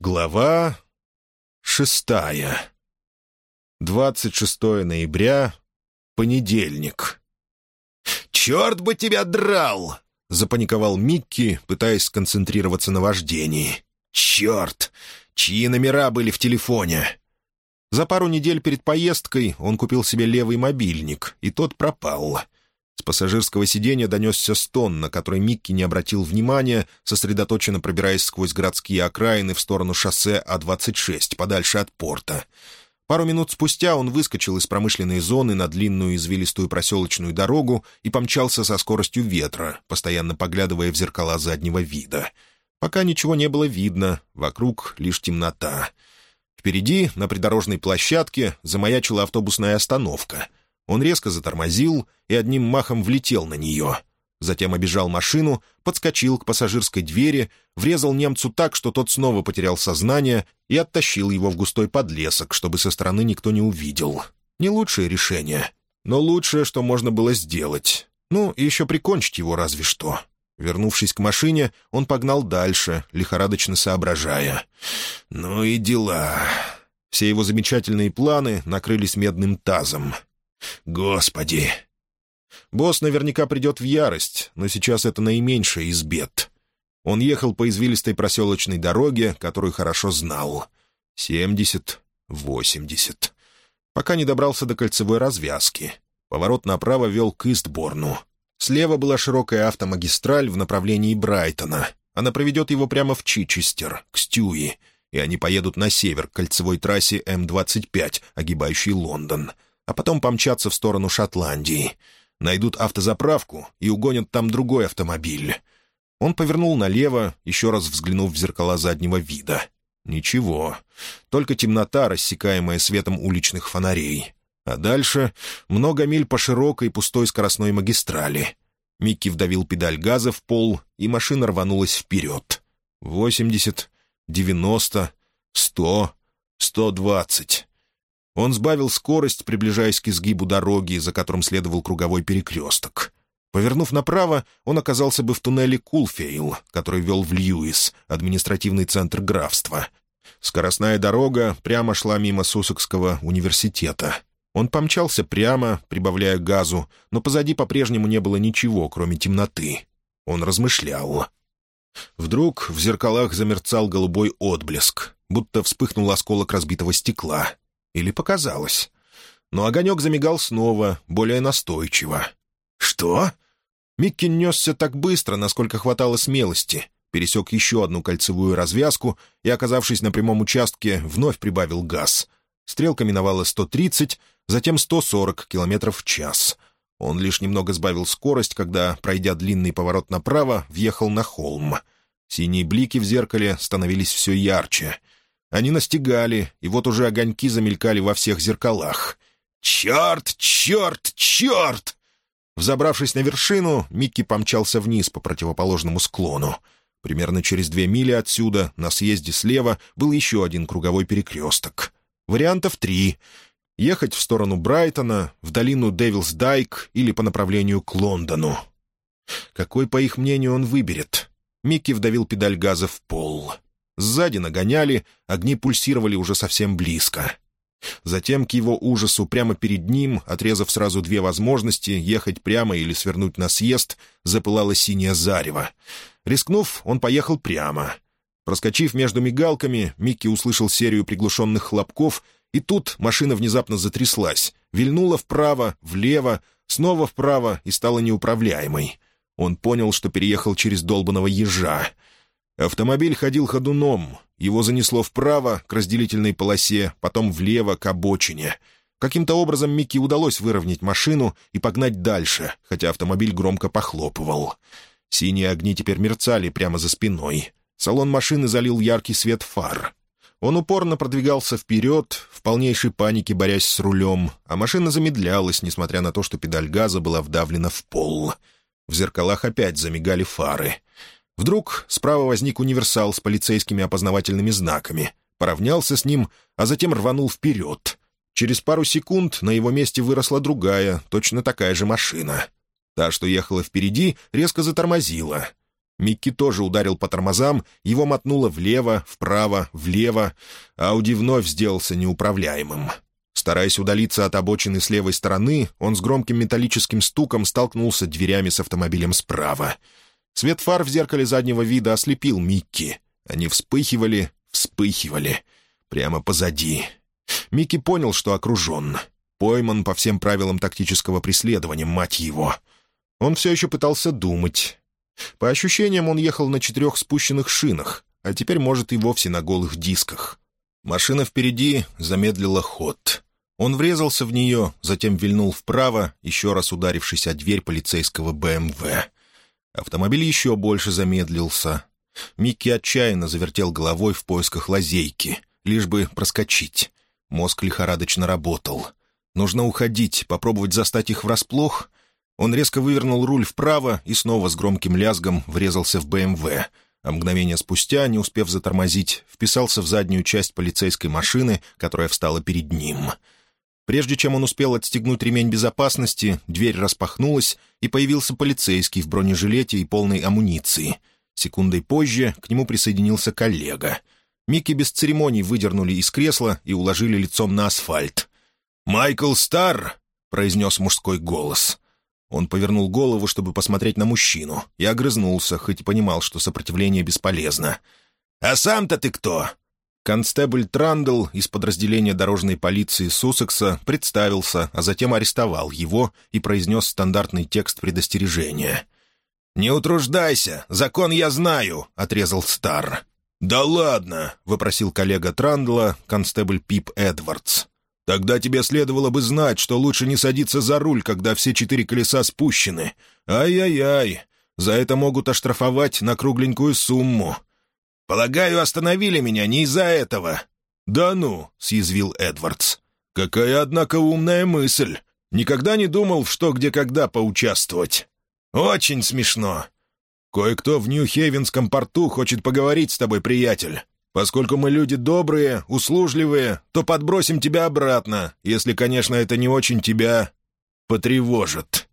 Глава шестая. 26 ноября, понедельник. «Черт бы тебя драл!» — запаниковал Микки, пытаясь сконцентрироваться на вождении. «Черт! Чьи номера были в телефоне?» За пару недель перед поездкой он купил себе левый мобильник, и тот пропал — с пассажирского сиденья донесся стон, на который Микки не обратил внимания, сосредоточенно пробираясь сквозь городские окраины в сторону шоссе А-26, подальше от порта. Пару минут спустя он выскочил из промышленной зоны на длинную извилистую проселочную дорогу и помчался со скоростью ветра, постоянно поглядывая в зеркала заднего вида. Пока ничего не было видно, вокруг лишь темнота. Впереди, на придорожной площадке, замаячила автобусная остановка — он резко затормозил и одним махом влетел на нее. Затем обежал машину, подскочил к пассажирской двери, врезал немцу так, что тот снова потерял сознание и оттащил его в густой подлесок, чтобы со стороны никто не увидел. Не лучшее решение, но лучшее, что можно было сделать. Ну, и еще прикончить его разве что. Вернувшись к машине, он погнал дальше, лихорадочно соображая. «Ну и дела». Все его замечательные планы накрылись медным тазом — Господи! Босс наверняка придет в ярость, но сейчас это наименьшее из бед. Он ехал по извилистой проселочной дороге, которую хорошо знал. Семьдесят, восемьдесят. Пока не добрался до кольцевой развязки. Поворот направо вел к Истборну. Слева была широкая автомагистраль в направлении Брайтона. Она проведет его прямо в Чичестер, к Стюи, и они поедут на север, к кольцевой трассе М-25, огибающей Лондон — а потом помчатся в сторону Шотландии. Найдут автозаправку и угонят там другой автомобиль. Он повернул налево, еще раз взглянув в зеркала заднего вида. Ничего, только темнота, рассекаемая светом уличных фонарей. А дальше много миль по широкой пустой скоростной магистрали. Микки вдавил педаль газа в пол, и машина рванулась вперед. Восемьдесят, девяносто, сто, сто двадцать. Он сбавил скорость, приближаясь к изгибу дороги, за которым следовал круговой перекресток. Повернув направо, он оказался бы в туннеле Кулфейл, который вел в Льюис, административный центр графства. Скоростная дорога прямо шла мимо Сассекского университета. Он помчался прямо, прибавляя газу, но позади по-прежнему не было ничего, кроме темноты. Он размышлял. Вдруг в зеркалах замерцал голубой отблеск, будто вспыхнул осколок разбитого стекла — или показалось? Но огонек замигал снова, более настойчиво. «Что?» Микки несся так быстро, насколько хватало смелости, пересек еще одну кольцевую развязку и, оказавшись на прямом участке, вновь прибавил газ. Стрелка миновала 130, затем 140 километров в час. Он лишь немного сбавил скорость, когда, пройдя длинный поворот направо, въехал на холм. Синие блики в зеркале становились все ярче. Они настигали, и вот уже огоньки замелькали во всех зеркалах. «Черт! Черт! Черт!» Взобравшись на вершину, Микки помчался вниз по противоположному склону. Примерно через две мили отсюда, на съезде слева, был еще один круговой перекресток. Вариантов три. Ехать в сторону Брайтона, в долину Девилс-Дайк или по направлению к Лондону. Какой, по их мнению, он выберет? Микки вдавил педаль газа в пол. Сзади нагоняли, огни пульсировали уже совсем близко. Затем, к его ужасу, прямо перед ним, отрезав сразу две возможности, ехать прямо или свернуть на съезд, запылало синее зарево. Рискнув, он поехал прямо. Проскочив между мигалками, Микки услышал серию приглушенных хлопков, и тут машина внезапно затряслась, вильнула вправо, влево, снова вправо и стала неуправляемой. Он понял, что переехал через долбанного ежа. Автомобиль ходил ходуном. Его занесло вправо, к разделительной полосе, потом влево, к обочине. Каким-то образом Микки удалось выровнять машину и погнать дальше, хотя автомобиль громко похлопывал. Синие огни теперь мерцали прямо за спиной. Салон машины залил яркий свет фар. Он упорно продвигался вперед, в полнейшей панике борясь с рулем, а машина замедлялась, несмотря на то, что педаль газа была вдавлена в пол. В зеркалах опять замигали фары — Вдруг справа возник универсал с полицейскими опознавательными знаками. Поравнялся с ним, а затем рванул вперед. Через пару секунд на его месте выросла другая, точно такая же машина. Та, что ехала впереди, резко затормозила. Микки тоже ударил по тормозам, его мотнуло влево, вправо, влево. Ауди вновь сделался неуправляемым. Стараясь удалиться от обочины с левой стороны, он с громким металлическим стуком столкнулся дверями с автомобилем справа. Свет фар в зеркале заднего вида ослепил Микки. Они вспыхивали, вспыхивали. Прямо позади. Микки понял, что окружен. Пойман по всем правилам тактического преследования, мать его. Он все еще пытался думать. По ощущениям, он ехал на четырех спущенных шинах, а теперь, может, и вовсе на голых дисках. Машина впереди замедлила ход. Он врезался в нее, затем вильнул вправо, еще раз ударившись о дверь полицейского БМВ. Автомобиль еще больше замедлился. Микки отчаянно завертел головой в поисках лазейки, лишь бы проскочить. Мозг лихорадочно работал. Нужно уходить, попробовать застать их врасплох. Он резко вывернул руль вправо и снова с громким лязгом врезался в БМВ, а мгновение спустя, не успев затормозить, вписался в заднюю часть полицейской машины, которая встала перед ним. Прежде чем он успел отстегнуть ремень безопасности, дверь распахнулась, и появился полицейский в бронежилете и полной амуниции. Секундой позже к нему присоединился коллега. Микки без церемоний выдернули из кресла и уложили лицом на асфальт. «Майкл Стар!» — произнес мужской голос. Он повернул голову, чтобы посмотреть на мужчину, и огрызнулся, хоть и понимал, что сопротивление бесполезно. «А сам-то ты кто?» Констебль Трандл из подразделения дорожной полиции Суссекса представился, а затем арестовал его и произнес стандартный текст предостережения. «Не утруждайся, закон я знаю», — отрезал Стар. «Да ладно», — вопросил коллега Трандла, констебль Пип Эдвардс. Тогда тебе следовало бы знать, что лучше не садиться за руль, когда все четыре колеса спущены. Ай-яй-яй, за это могут оштрафовать на кругленькую сумму. Полагаю, остановили меня не из-за этого». «Да ну», — съязвил Эдвардс. «Какая, однако, умная мысль. Никогда не думал, в что, где, когда поучаствовать. Очень смешно. Кое-кто в Нью-Хейвенском порту хочет поговорить с тобой, приятель. Поскольку мы люди добрые, услужливые, то подбросим тебя обратно, если, конечно, это не очень тебя потревожит».